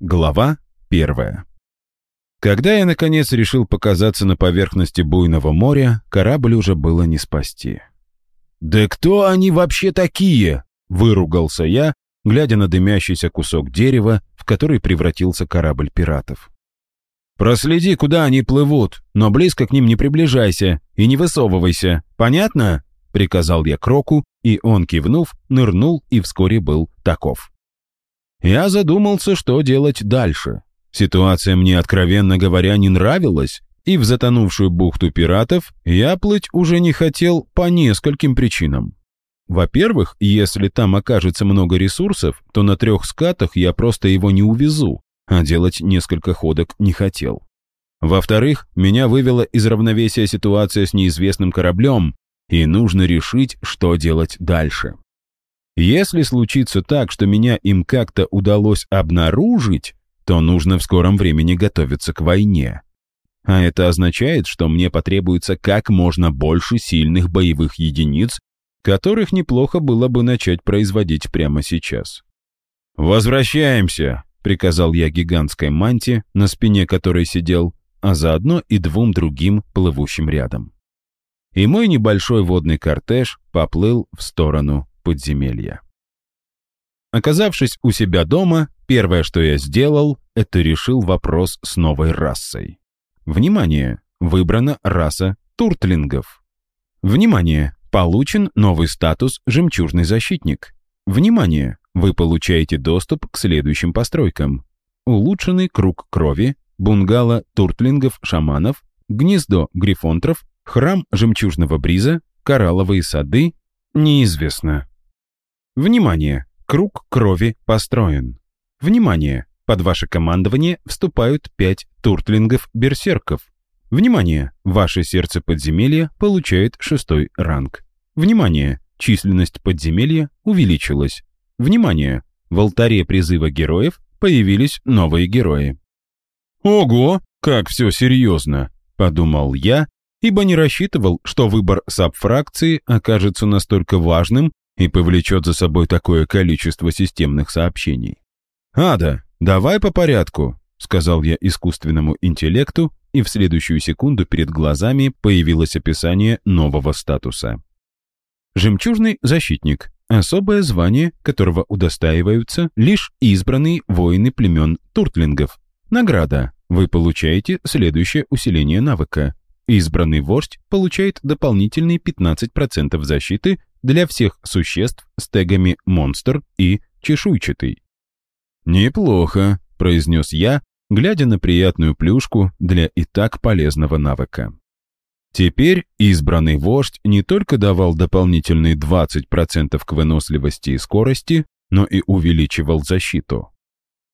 Глава первая. Когда я, наконец, решил показаться на поверхности буйного моря, корабль уже было не спасти. «Да кто они вообще такие?» — выругался я, глядя на дымящийся кусок дерева, в который превратился корабль пиратов. «Проследи, куда они плывут, но близко к ним не приближайся и не высовывайся, понятно?» — приказал я Кроку, и он, кивнув, нырнул и вскоре был таков. Я задумался, что делать дальше. Ситуация мне, откровенно говоря, не нравилась, и в затонувшую бухту пиратов я плыть уже не хотел по нескольким причинам. Во-первых, если там окажется много ресурсов, то на трех скатах я просто его не увезу, а делать несколько ходок не хотел. Во-вторых, меня вывела из равновесия ситуация с неизвестным кораблем, и нужно решить, что делать дальше. Если случится так, что меня им как-то удалось обнаружить, то нужно в скором времени готовиться к войне. А это означает, что мне потребуется как можно больше сильных боевых единиц, которых неплохо было бы начать производить прямо сейчас. «Возвращаемся!» — приказал я гигантской манте, на спине которой сидел, а заодно и двум другим, плывущим рядом. И мой небольшой водный кортеж поплыл в сторону подземелья. Оказавшись у себя дома, первое, что я сделал, это решил вопрос с новой расой. Внимание! Выбрана раса туртлингов. Внимание! Получен новый статус «Жемчужный защитник». Внимание! Вы получаете доступ к следующим постройкам. Улучшенный круг крови, бунгало туртлингов-шаманов, гнездо грифонтров, храм жемчужного бриза, коралловые сады, неизвестно. Внимание! Круг крови построен. Внимание! Под ваше командование вступают пять туртлингов-берсерков. Внимание! Ваше сердце подземелья получает шестой ранг. Внимание! Численность подземелья увеличилась. Внимание! В алтаре призыва героев появились новые герои. «Ого, как все серьезно!» – подумал я, ибо не рассчитывал, что выбор сабфракции окажется настолько важным и повлечет за собой такое количество системных сообщений. «Ада, давай по порядку», — сказал я искусственному интеллекту, и в следующую секунду перед глазами появилось описание нового статуса. Жемчужный защитник – особое звание, которого удостаиваются лишь избранные воины племен туртлингов. Награда. Вы получаете следующее усиление навыка. Избранный вождь получает дополнительные 15% защиты для всех существ с тегами «монстр» и «чешуйчатый». «Неплохо», — произнес я, глядя на приятную плюшку для и так полезного навыка. Теперь избранный вождь не только давал дополнительные 20% к выносливости и скорости, но и увеличивал защиту.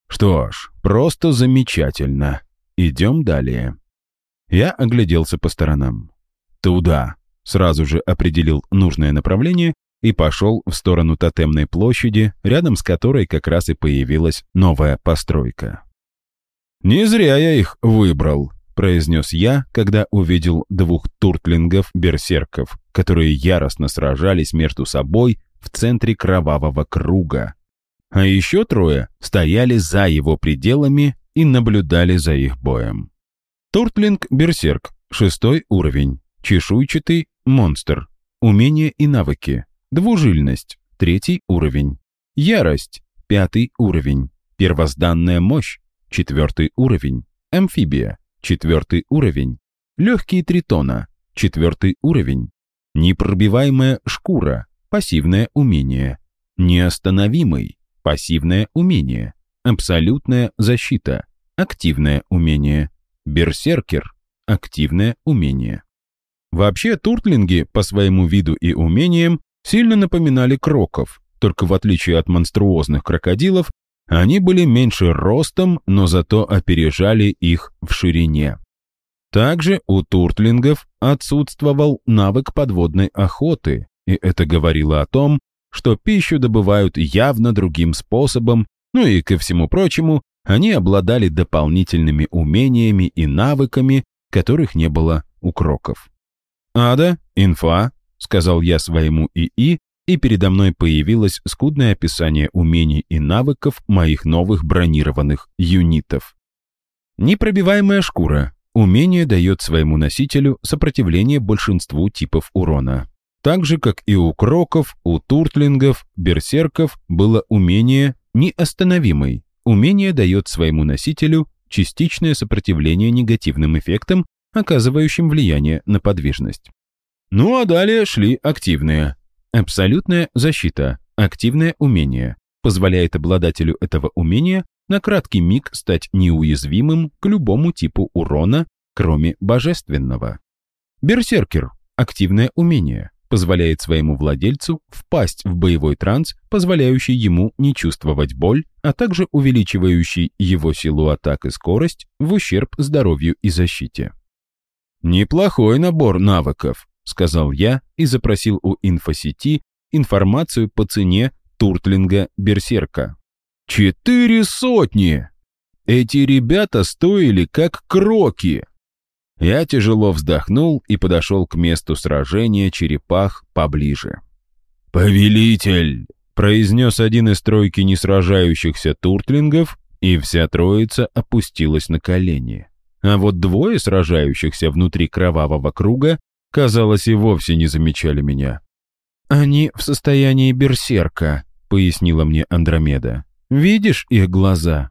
Что ж, просто замечательно. Идем далее. Я огляделся по сторонам. Туда, сразу же определил нужное направление и пошел в сторону тотемной площади, рядом с которой как раз и появилась новая постройка. «Не зря я их выбрал», — произнес я, когда увидел двух туртлингов-берсерков, которые яростно сражались между собой в центре кровавого круга. А еще трое стояли за его пределами и наблюдали за их боем. Туртлинг-берсерк, шестой уровень, чешуйчатый Монстр. Умения и навыки. Двужильность. Третий уровень. Ярость. Пятый уровень. Первозданная мощь. Четвертый уровень. Амфибия. Четвертый уровень. Легкие тритона. Четвертый уровень. Непробиваемая шкура. Пассивное умение. Неостановимый. Пассивное умение. Абсолютная защита. Активное умение. Берсеркер. Активное умение. Вообще, туртлинги по своему виду и умениям сильно напоминали кроков, только в отличие от монструозных крокодилов, они были меньше ростом, но зато опережали их в ширине. Также у туртлингов отсутствовал навык подводной охоты, и это говорило о том, что пищу добывают явно другим способом, ну и, ко всему прочему, они обладали дополнительными умениями и навыками, которых не было у кроков. «Ада, инфа», — сказал я своему ИИ, и передо мной появилось скудное описание умений и навыков моих новых бронированных юнитов. Непробиваемая шкура. Умение дает своему носителю сопротивление большинству типов урона. Так же, как и у кроков, у туртлингов, берсерков было умение неостановимый. Умение дает своему носителю частичное сопротивление негативным эффектам, оказывающим влияние на подвижность. Ну а далее шли активные. Абсолютная защита, активное умение, позволяет обладателю этого умения на краткий миг стать неуязвимым к любому типу урона, кроме божественного. Берсеркер – активное умение, позволяет своему владельцу впасть в боевой транс, позволяющий ему не чувствовать боль, а также увеличивающий его силу атак и скорость в ущерб здоровью и защите. «Неплохой набор навыков», — сказал я и запросил у инфосети информацию по цене Туртлинга Берсерка. «Четыре сотни! Эти ребята стоили как кроки!» Я тяжело вздохнул и подошел к месту сражения черепах поближе. «Повелитель!» — произнес один из тройки несражающихся туртлингов, и вся троица опустилась на колени. А вот двое сражающихся внутри кровавого круга, казалось, и вовсе не замечали меня. «Они в состоянии берсерка», — пояснила мне Андромеда. «Видишь их глаза?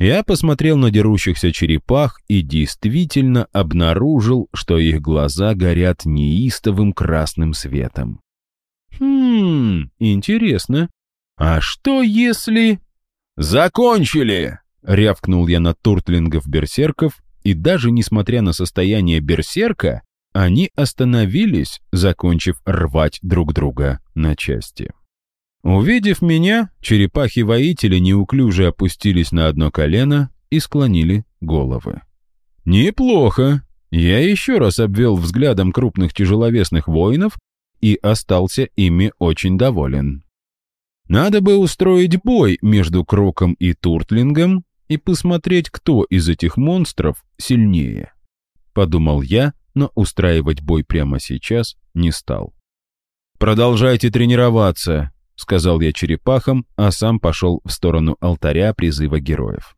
Я посмотрел на дерущихся черепах и действительно обнаружил, что их глаза горят неистовым красным светом. «Хм, интересно. А что если...» «Закончили!» — рявкнул я на туртлингов-берсерков, и даже несмотря на состояние берсерка, они остановились, закончив рвать друг друга на части. Увидев меня, черепахи-воители неуклюже опустились на одно колено и склонили головы. «Неплохо!» Я еще раз обвел взглядом крупных тяжеловесных воинов и остался ими очень доволен. Надо бы устроить бой между Кроком и Туртлингом и посмотреть, кто из этих монстров сильнее. Подумал я, но устраивать бой прямо сейчас не стал. «Продолжайте тренироваться», сказал я черепахам, а сам пошел в сторону алтаря призыва героев.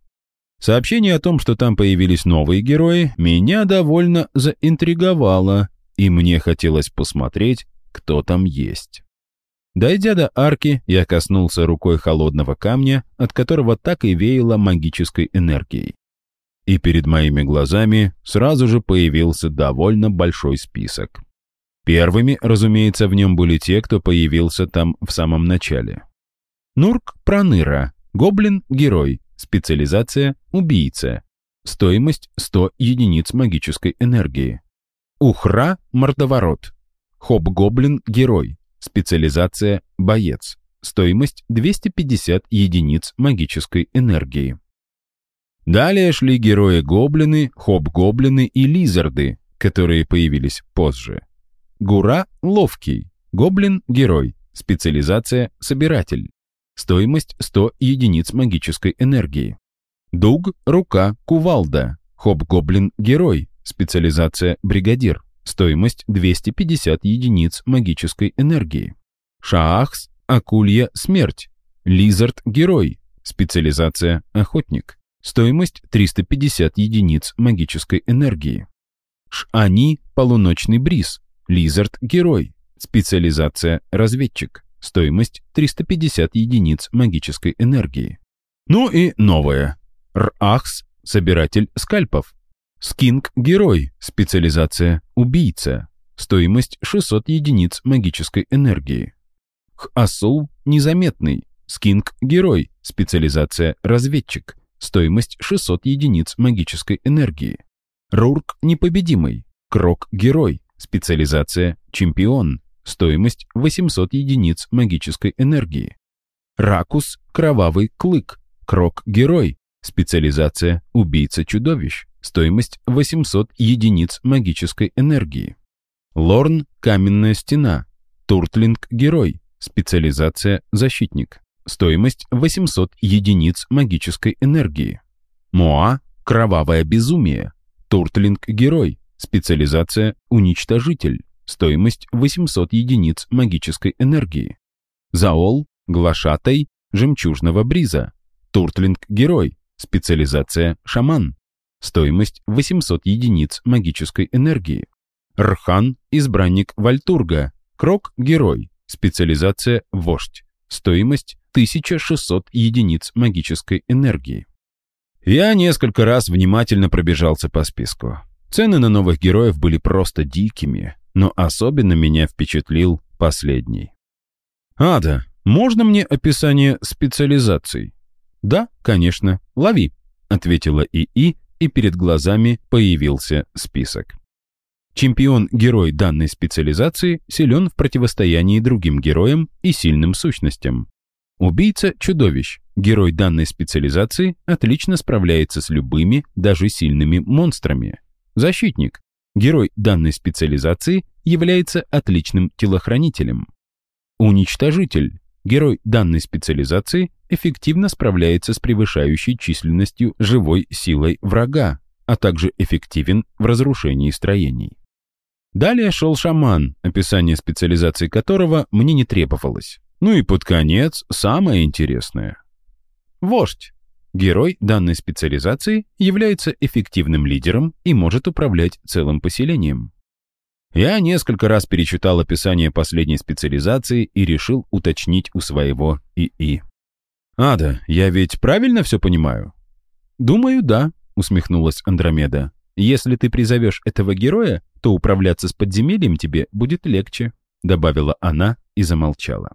Сообщение о том, что там появились новые герои, меня довольно заинтриговало, и мне хотелось посмотреть, кто там есть. Дойдя до арки, я коснулся рукой холодного камня, от которого так и веяло магической энергией. И перед моими глазами сразу же появился довольно большой список. Первыми, разумеется, в нем были те, кто появился там в самом начале. Нурк Проныра, гоблин-герой, специализация убийца, стоимость 100 единиц магической энергии. Ухра Мордоворот, хоб-гоблин-герой, специализация боец, стоимость 250 единиц магической энергии. Далее шли герои-гоблины, хоб-гоблины и лизарды, которые появились позже. Гура – ловкий. Гоблин – герой. Специализация – собиратель. Стоимость 100 единиц магической энергии. Дуг – рука, кувалда. Хоб-гоблин – герой. Специализация – бригадир. Стоимость 250 единиц магической энергии. Шаахс – акулья – смерть. Лизард – герой. Специализация – охотник. Стоимость 350 единиц магической энергии. Шани – полуночный бриз. Лизард – герой. Специализация – разведчик. Стоимость 350 единиц магической энергии. Ну и новое. Рахс – собиратель скальпов. Скинг – герой. Специализация – убийца. Стоимость 600 единиц магической энергии. Хасул – незаметный. Скинг – герой. Специализация – разведчик. Стоимость 600 единиц магической энергии. Рурк – непобедимый. Крок – герой. Специализация «Чемпион». Стоимость 800 единиц магической энергии. Ракус «Кровавый клык». Крок-герой. Специализация «Убийца-чудовищ». Стоимость 800 единиц магической энергии. Лорн «Каменная стена». Туртлинг-герой. Специализация «Защитник». Стоимость 800 единиц магической энергии. Моа «Кровавое безумие». Туртлинг-герой. Специализация «Уничтожитель». стоимость 800 единиц магической энергии. Заол, глашатай, жемчужного бриза. Туртлинг-герой, специализация шаман. Стоимость 800 единиц магической энергии. Рхан, избранник Вальтурга. Крок-герой, специализация вождь. Стоимость 1600 единиц магической энергии. Я несколько раз внимательно пробежался по списку. Цены на новых героев были просто дикими, но особенно меня впечатлил последний. «Ада, можно мне описание специализаций?» «Да, конечно, лови», — ответила ИИ, и перед глазами появился список. Чемпион-герой данной специализации силен в противостоянии другим героям и сильным сущностям. Убийца-чудовищ, герой данной специализации, отлично справляется с любыми, даже сильными монстрами. Защитник. Герой данной специализации является отличным телохранителем. Уничтожитель. Герой данной специализации эффективно справляется с превышающей численностью живой силой врага, а также эффективен в разрушении строений. Далее шел шаман, описание специализации которого мне не требовалось. Ну и под конец самое интересное. Вождь. Герой данной специализации является эффективным лидером и может управлять целым поселением. Я несколько раз перечитал описание последней специализации и решил уточнить у своего ИИ. «Ада, я ведь правильно все понимаю?» «Думаю, да», — усмехнулась Андромеда. «Если ты призовешь этого героя, то управляться с подземельем тебе будет легче», — добавила она и замолчала.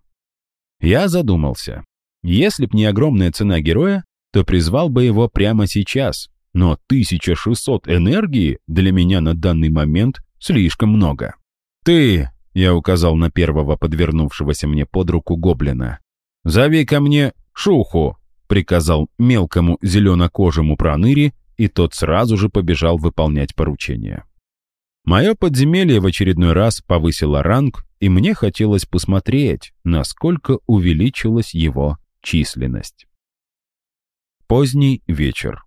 Я задумался. Если б не огромная цена героя, то призвал бы его прямо сейчас. Но 1600 энергии для меня на данный момент слишком много. «Ты!» — я указал на первого подвернувшегося мне под руку гоблина. «Зови ко мне Шуху!» — приказал мелкому зеленокожему проныре, и тот сразу же побежал выполнять поручение. Мое подземелье в очередной раз повысило ранг, и мне хотелось посмотреть, насколько увеличилась его численность. Поздний вечер.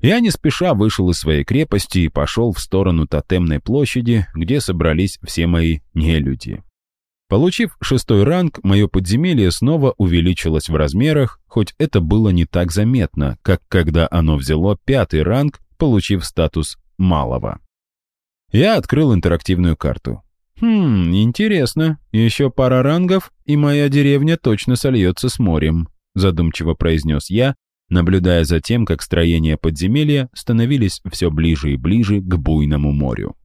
Я не спеша вышел из своей крепости и пошел в сторону тотемной площади, где собрались все мои нелюди. Получив шестой ранг, мое подземелье снова увеличилось в размерах, хоть это было не так заметно, как когда оно взяло пятый ранг, получив статус малого. Я открыл интерактивную карту. «Хм, интересно. Еще пара рангов, и моя деревня точно сольется с морем», задумчиво произнес я, наблюдая за тем, как строения подземелья становились все ближе и ближе к буйному морю.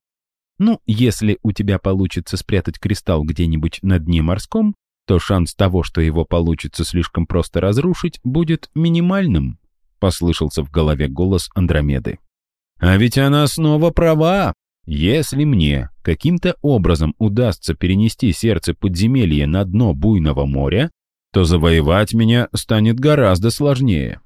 Ну, если у тебя получится спрятать кристалл где-нибудь на дне морском, то шанс того, что его получится слишком просто разрушить, будет минимальным, послышался в голове голос Андромеды. А ведь она снова права. Если мне каким-то образом удастся перенести сердце подземелья на дно буйного моря, то завоевать меня станет гораздо сложнее.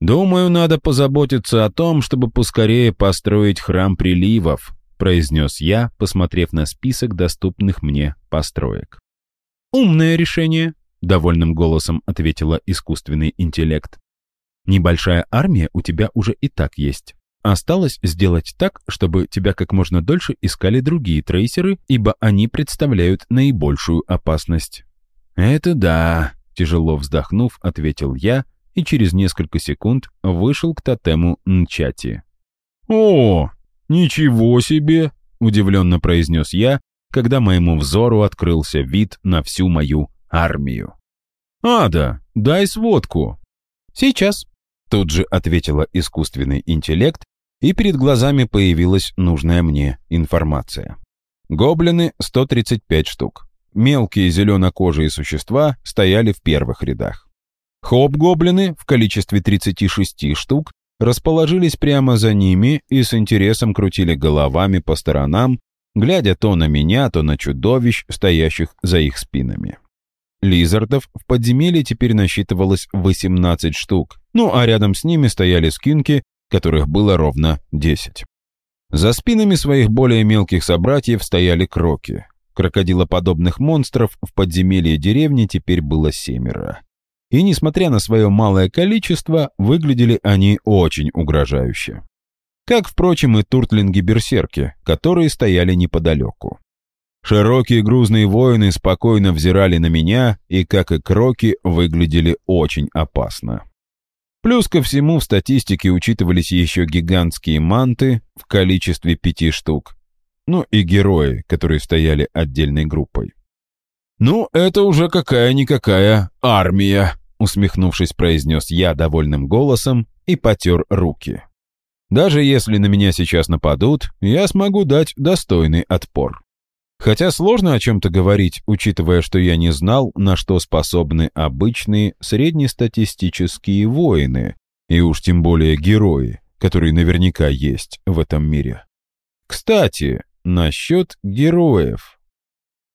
«Думаю, надо позаботиться о том, чтобы поскорее построить храм приливов», произнес я, посмотрев на список доступных мне построек. «Умное решение», — довольным голосом ответила искусственный интеллект. «Небольшая армия у тебя уже и так есть. Осталось сделать так, чтобы тебя как можно дольше искали другие трейсеры, ибо они представляют наибольшую опасность». «Это да», — тяжело вздохнув, ответил я, — и через несколько секунд вышел к тотему Нчати. «О, ничего себе!» — удивленно произнес я, когда моему взору открылся вид на всю мою армию. «Ада, дай сводку!» «Сейчас!» — тут же ответила искусственный интеллект, и перед глазами появилась нужная мне информация. Гоблины — 135 штук. Мелкие зеленокожие существа стояли в первых рядах. Хоп-гоблины в количестве 36 штук расположились прямо за ними и с интересом крутили головами по сторонам, глядя то на меня, то на чудовищ, стоящих за их спинами. Лизардов в подземелье теперь насчитывалось 18 штук, ну а рядом с ними стояли скинки, которых было ровно 10. За спинами своих более мелких собратьев стояли кроки. Крокодилоподобных монстров в подземелье деревни теперь было семеро и, несмотря на свое малое количество, выглядели они очень угрожающе. Как, впрочем, и туртлинги-берсерки, которые стояли неподалеку. Широкие грузные воины спокойно взирали на меня и, как и кроки, выглядели очень опасно. Плюс ко всему в статистике учитывались еще гигантские манты в количестве пяти штук, ну и герои, которые стояли отдельной группой. «Ну, это уже какая-никакая армия», усмехнувшись, произнес я довольным голосом и потер руки. «Даже если на меня сейчас нападут, я смогу дать достойный отпор». Хотя сложно о чем-то говорить, учитывая, что я не знал, на что способны обычные среднестатистические воины, и уж тем более герои, которые наверняка есть в этом мире. Кстати, насчет героев.